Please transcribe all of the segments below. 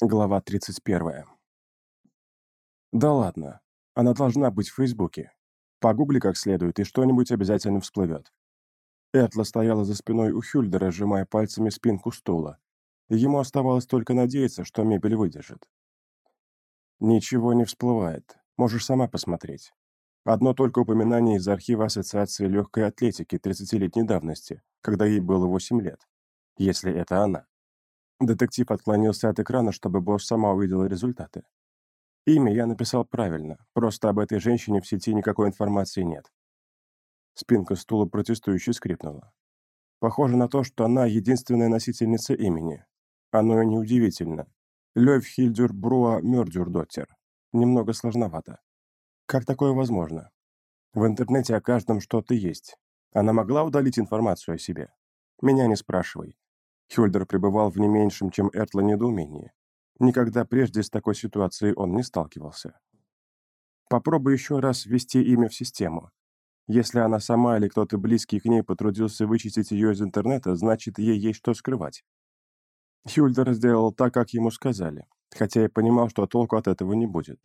Глава 31. Да ладно. Она должна быть в Фейсбуке. Погугли как следует, и что-нибудь обязательно всплывет. Этла стояла за спиной у Хюльдера, сжимая пальцами спинку стула. Ему оставалось только надеяться, что мебель выдержит. Ничего не всплывает. Можешь сама посмотреть. Одно только упоминание из архива Ассоциации легкой атлетики 30-летней давности, когда ей было 8 лет. Если это она. Детектив отклонился от экрана, чтобы босс сама увидела результаты. Имя я написал правильно, просто об этой женщине в сети никакой информации нет. Спинка стула протестующе скрипнула. Похоже на то, что она единственная носительница имени. Оно и неудивительно. Лёв Хильдюр Бруа Мёрдюрдоттер. Немного сложновато. Как такое возможно? В интернете о каждом что-то есть. Она могла удалить информацию о себе? Меня не спрашивай. Хюльдер пребывал в не меньшем, чем Эртла, недоумении. Никогда прежде с такой ситуацией он не сталкивался. Попробуй еще раз ввести имя в систему. Если она сама или кто-то близкий к ней потрудился вычистить ее из интернета, значит, ей есть что скрывать. Хюльдер сделал так, как ему сказали, хотя и понимал, что толку от этого не будет.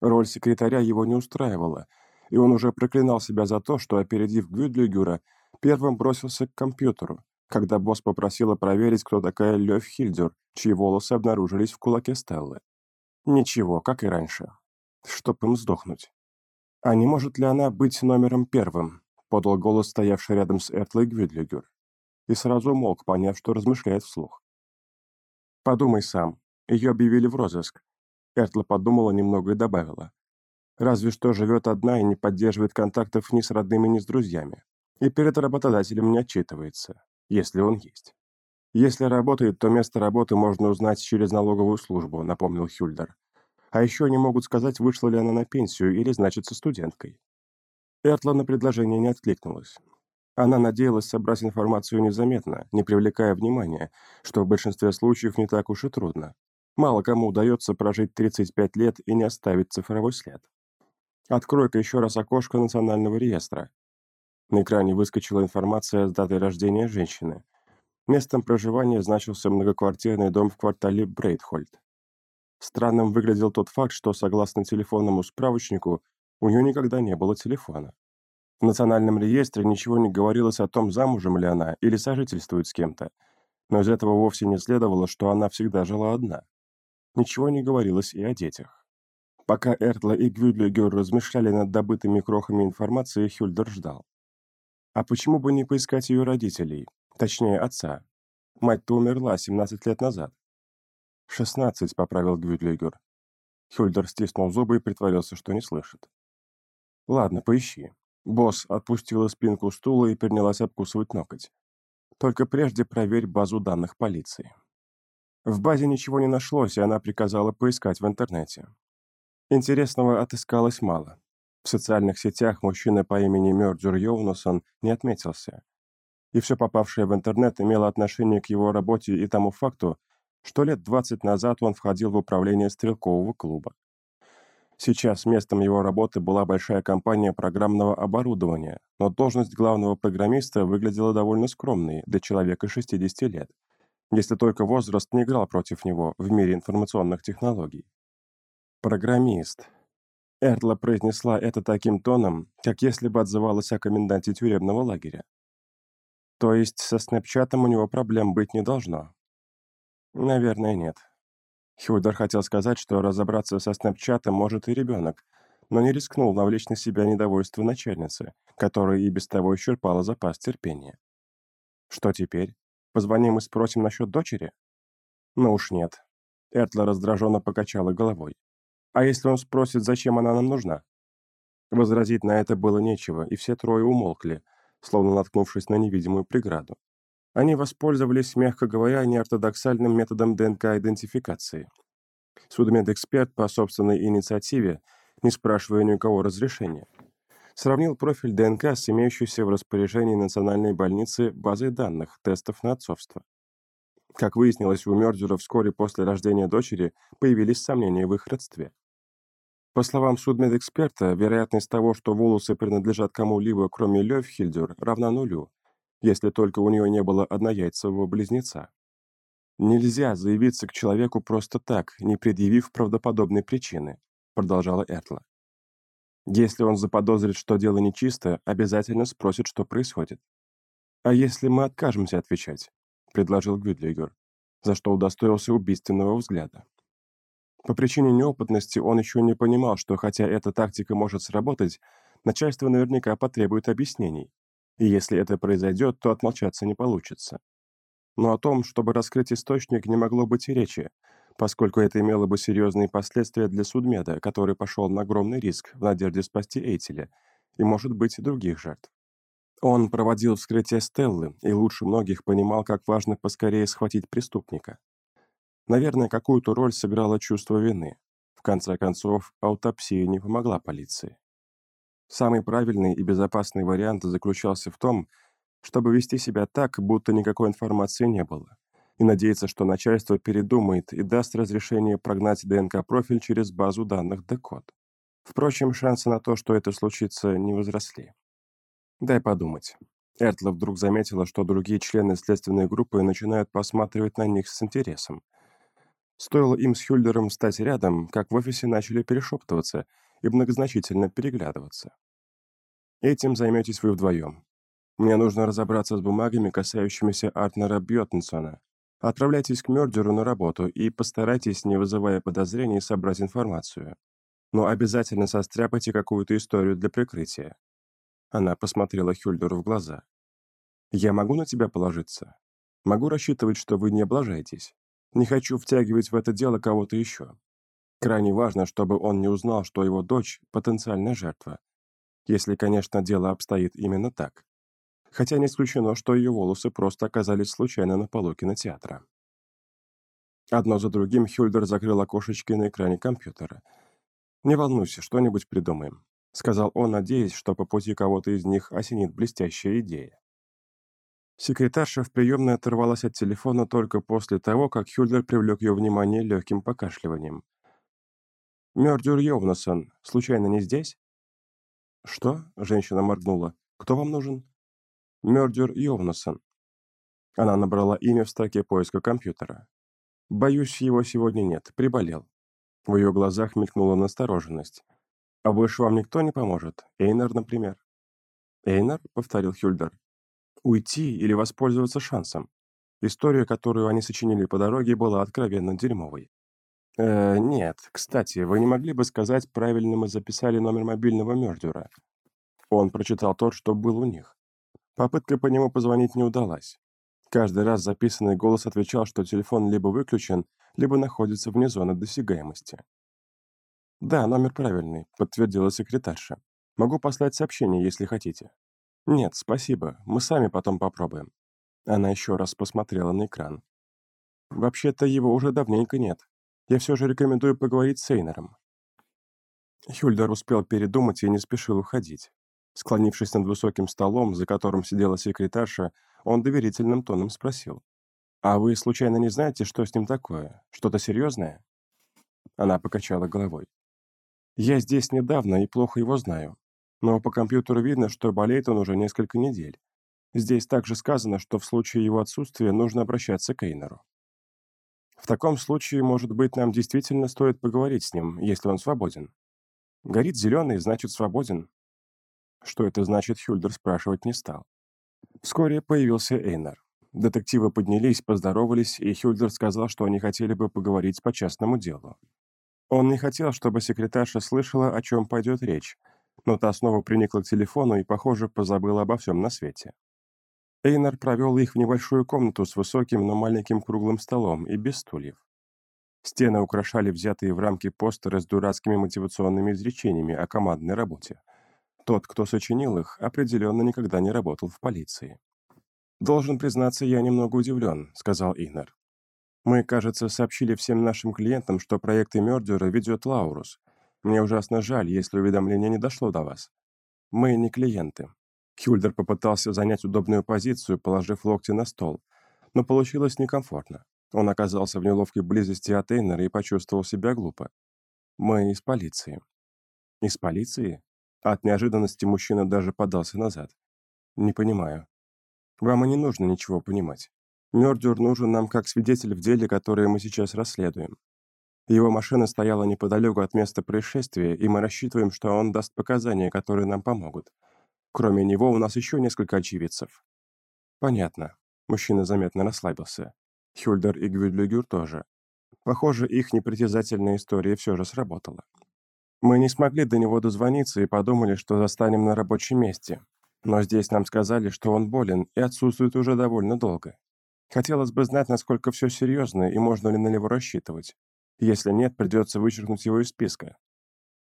Роль секретаря его не устраивала, и он уже проклинал себя за то, что, опередив Гюдлюгюра, первым бросился к компьютеру, когда босс попросила проверить, кто такая Лёв Хильдер, чьи волосы обнаружились в кулаке Стеллы. Ничего, как и раньше. Чтоб им сдохнуть. А не может ли она быть номером первым? Подал голос, стоявший рядом с Эртлой Гвидлигер. И сразу мог, поняв, что размышляет вслух. Подумай сам. Ее объявили в розыск. Эртла подумала немного и добавила. Разве что живет одна и не поддерживает контактов ни с родными, ни с друзьями. И перед работодателем не отчитывается если он есть. Если работает, то место работы можно узнать через налоговую службу, напомнил Хюльдер. А еще они могут сказать, вышла ли она на пенсию или значится студенткой. Эртла на предложение не откликнулась. Она надеялась собрать информацию незаметно, не привлекая внимания, что в большинстве случаев не так уж и трудно. Мало кому удается прожить 35 лет и не оставить цифровой след. Открой-ка еще раз окошко Национального реестра. На экране выскочила информация с датой рождения женщины. Местом проживания значился многоквартирный дом в квартале Брейдхольд. Странным выглядел тот факт, что, согласно телефонному справочнику, у нее никогда не было телефона. В национальном реестре ничего не говорилось о том, замужем ли она или сожительствует с кем-то, но из этого вовсе не следовало, что она всегда жила одна. Ничего не говорилось и о детях. Пока Эртла и Гвюдлигер размышляли над добытыми крохами информации, Хюльдер ждал. А почему бы не поискать ее родителей? Точнее, отца. Мать-то умерла 17 лет назад. «Шестнадцать», — поправил Гвюдлигер. Хюльдер стиснул зубы и притворился, что не слышит. «Ладно, поищи». Босс отпустила спинку стула и принялась обкусывать ноготь. «Только прежде проверь базу данных полиции». В базе ничего не нашлось, и она приказала поискать в интернете. Интересного отыскалось мало. В социальных сетях мужчина по имени Мёрджер Йоунасон не отметился. И все попавшее в интернет имело отношение к его работе и тому факту, что лет 20 назад он входил в управление стрелкового клуба. Сейчас местом его работы была большая компания программного оборудования, но должность главного программиста выглядела довольно скромной для человека 60 лет, если только возраст не играл против него в мире информационных технологий. Программист. Эртла произнесла это таким тоном, как если бы отзывалась о коменданте тюремного лагеря. То есть со снэпчатом у него проблем быть не должно? Наверное, нет. Хюдер хотел сказать, что разобраться со снэпчатом может и ребенок, но не рискнул навлечь на себя недовольство начальницы, которая и без того исчерпала запас терпения. Что теперь? Позвоним и спросим насчет дочери? Ну уж нет. Эртла раздраженно покачала головой. А если он спросит, зачем она нам нужна? Возразить на это было нечего, и все трое умолкли, словно наткнувшись на невидимую преграду. Они воспользовались, мягко говоря, неортодоксальным методом ДНК-идентификации. Судмедэксперт по собственной инициативе, не спрашивая ни у кого разрешения, сравнил профиль ДНК с имеющейся в распоряжении Национальной больницы базой данных тестов на отцовство. Как выяснилось, у Мёрдзера вскоре после рождения дочери появились сомнения в их родстве. По словам судмедэксперта, вероятность того, что волосы принадлежат кому-либо, кроме Лёвхильдер, равна нулю, если только у нее не было однояйцевого близнеца. «Нельзя заявиться к человеку просто так, не предъявив правдоподобной причины», продолжала Эртла. «Если он заподозрит, что дело нечисто, обязательно спросит, что происходит. А если мы откажемся отвечать?» Предложил Гвидлигер, за что удостоился убийственного взгляда. По причине неопытности он еще не понимал, что хотя эта тактика может сработать, начальство наверняка потребует объяснений, и если это произойдет, то отмолчаться не получится. Но о том, чтобы раскрыть источник, не могло быть и речи, поскольку это имело бы серьезные последствия для судмеда, который пошел на огромный риск в надежде спасти Эйтеля и, может быть, других жертв. Он проводил вскрытие Стеллы и лучше многих понимал, как важно поскорее схватить преступника. Наверное, какую-то роль сыграло чувство вины. В конце концов, аутопсия не помогла полиции. Самый правильный и безопасный вариант заключался в том, чтобы вести себя так, будто никакой информации не было, и надеяться, что начальство передумает и даст разрешение прогнать ДНК-профиль через базу данных Декод. Впрочем, шансы на то, что это случится, не возросли. Дай подумать. Эртла вдруг заметила, что другие члены следственной группы начинают посматривать на них с интересом – Стоило им с Хюльдером стать рядом, как в офисе начали перешептываться и многозначительно переглядываться. Этим займетесь вы вдвоем. Мне нужно разобраться с бумагами, касающимися Артнера Бьотнсона. Отправляйтесь к Мёрдеру на работу и постарайтесь, не вызывая подозрений, собрать информацию. Но обязательно состряпайте какую-то историю для прикрытия. Она посмотрела Хюльдеру в глаза. «Я могу на тебя положиться? Могу рассчитывать, что вы не облажаетесь?» Не хочу втягивать в это дело кого-то еще. Крайне важно, чтобы он не узнал, что его дочь – потенциальная жертва. Если, конечно, дело обстоит именно так. Хотя не исключено, что ее волосы просто оказались случайно на полу кинотеатра. Одно за другим Хюльдер закрыл окошечки на экране компьютера. «Не волнуйся, что-нибудь придумаем», — сказал он, надеясь, что по пути кого-то из них осенит блестящая идея. Секретарша в приемной оторвалась от телефона только после того, как Хюльдер привлек ее внимание легким покашливанием. «Мёрдюр Йовнасон, случайно не здесь?» «Что?» – женщина моргнула. «Кто вам нужен?» «Мёрдюр Йовнасон». Она набрала имя в строке поиска компьютера. «Боюсь, его сегодня нет. Приболел». В ее глазах мелькнула настороженность. «А больше вам никто не поможет? Эйнар, например?» «Эйнар?» — повторил Хюльдер. Уйти или воспользоваться шансом. История, которую они сочинили по дороге, была откровенно дерьмовой. «Э, нет, кстати, вы не могли бы сказать, правильно мы записали номер мобильного Мёрдюра?» Он прочитал тот, что был у них. Попытка по нему позвонить не удалась. Каждый раз записанный голос отвечал, что телефон либо выключен, либо находится вне зоны досягаемости. «Да, номер правильный», — подтвердила секретарша. «Могу послать сообщение, если хотите». «Нет, спасибо, мы сами потом попробуем». Она еще раз посмотрела на экран. «Вообще-то его уже давненько нет. Я все же рекомендую поговорить с Эйнером». Хюльдер успел передумать и не спешил уходить. Склонившись над высоким столом, за которым сидела секретарша, он доверительным тоном спросил. «А вы случайно не знаете, что с ним такое? Что-то серьезное?» Она покачала головой. «Я здесь недавно и плохо его знаю но по компьютеру видно, что болеет он уже несколько недель. Здесь также сказано, что в случае его отсутствия нужно обращаться к Эйнеру. В таком случае, может быть, нам действительно стоит поговорить с ним, если он свободен. Горит зеленый, значит, свободен. Что это значит, Хюльдер спрашивать не стал. Вскоре появился Эйнер. Детективы поднялись, поздоровались, и Хюльдер сказал, что они хотели бы поговорить по частному делу. Он не хотел, чтобы секретарша слышала, о чем пойдет речь, но та снова приникла к телефону и, похоже, позабыла обо всем на свете. Эйнар провел их в небольшую комнату с высоким, но маленьким круглым столом и без стульев. Стены украшали взятые в рамки постеры с дурацкими мотивационными изречениями о командной работе. Тот, кто сочинил их, определенно никогда не работал в полиции. «Должен признаться, я немного удивлен», — сказал Эйнар. «Мы, кажется, сообщили всем нашим клиентам, что проекты Мёрдера ведет Лаурус, мне ужасно жаль, если уведомление не дошло до вас. Мы не клиенты». Хюльдер попытался занять удобную позицию, положив локти на стол, но получилось некомфортно. Он оказался в неловкой близости от Эйнера и почувствовал себя глупо. «Мы из полиции». «Из полиции?» От неожиданности мужчина даже подался назад. «Не понимаю. Вам и не нужно ничего понимать. Мёрдюр нужен нам как свидетель в деле, которое мы сейчас расследуем. Его машина стояла неподалеку от места происшествия, и мы рассчитываем, что он даст показания, которые нам помогут. Кроме него у нас еще несколько очевидцев». «Понятно». Мужчина заметно расслабился. Хюльдер и Гвюдлюгюр тоже. Похоже, их непритязательная история все же сработала. Мы не смогли до него дозвониться и подумали, что застанем на рабочем месте. Но здесь нам сказали, что он болен и отсутствует уже довольно долго. Хотелось бы знать, насколько все серьезно и можно ли на него рассчитывать. Если нет, придется вычеркнуть его из списка.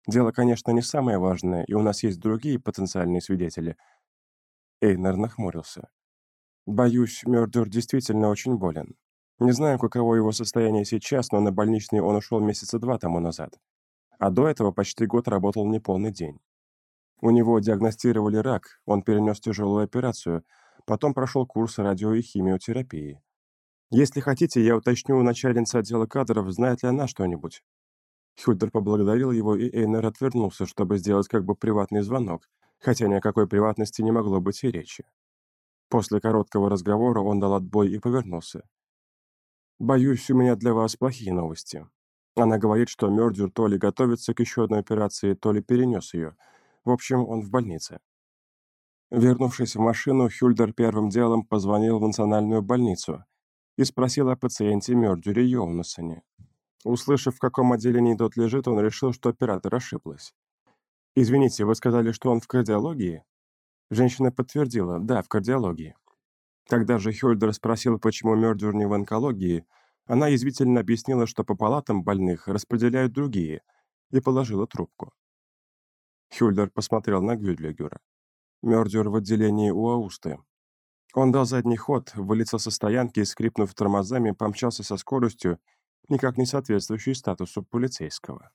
Дело, конечно, не самое важное, и у нас есть другие потенциальные свидетели. Эйнер нахмурился. Боюсь, Мёрдер действительно очень болен. Не знаю, каково его состояние сейчас, но на больничный он ушел месяца два тому назад. А до этого почти год работал неполный день. У него диагностировали рак, он перенес тяжелую операцию, потом прошел курс радио- и химиотерапии. Если хотите, я уточню у начальницы отдела кадров, знает ли она что-нибудь. Хюльдер поблагодарил его, и Эйнер отвернулся, чтобы сделать как бы приватный звонок, хотя ни о какой приватности не могло быть и речи. После короткого разговора он дал отбой и повернулся. «Боюсь, у меня для вас плохие новости. Она говорит, что Мёрдюр то ли готовится к еще одной операции, то ли перенес ее. В общем, он в больнице». Вернувшись в машину, Хюльдер первым делом позвонил в национальную больницу и спросил о пациенте Мёрдюре Йоунасоне. Услышав, в каком отделении тот лежит, он решил, что оператор ошиблась. «Извините, вы сказали, что он в кардиологии?» Женщина подтвердила, да, в кардиологии. Когда же Хюльдер спросил, почему Мёрдюр не в онкологии, она язвительно объяснила, что по палатам больных распределяют другие, и положила трубку. Хюльдер посмотрел на Гюдлигера. Мёрдюр в отделении у Аусты. Он дал задний ход, вылетел со стоянки и, скрипнув тормозами, помчался со скоростью, никак не соответствующей статусу полицейского.